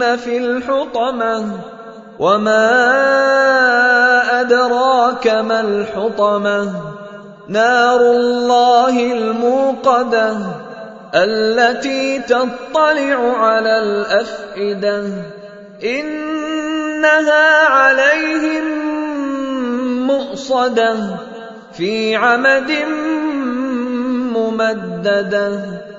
في الحطمه وما ادراك ما الحطمه نار الله الموقده التي تطلع على الافئده انها عليهم مؤصده في عمد ممدده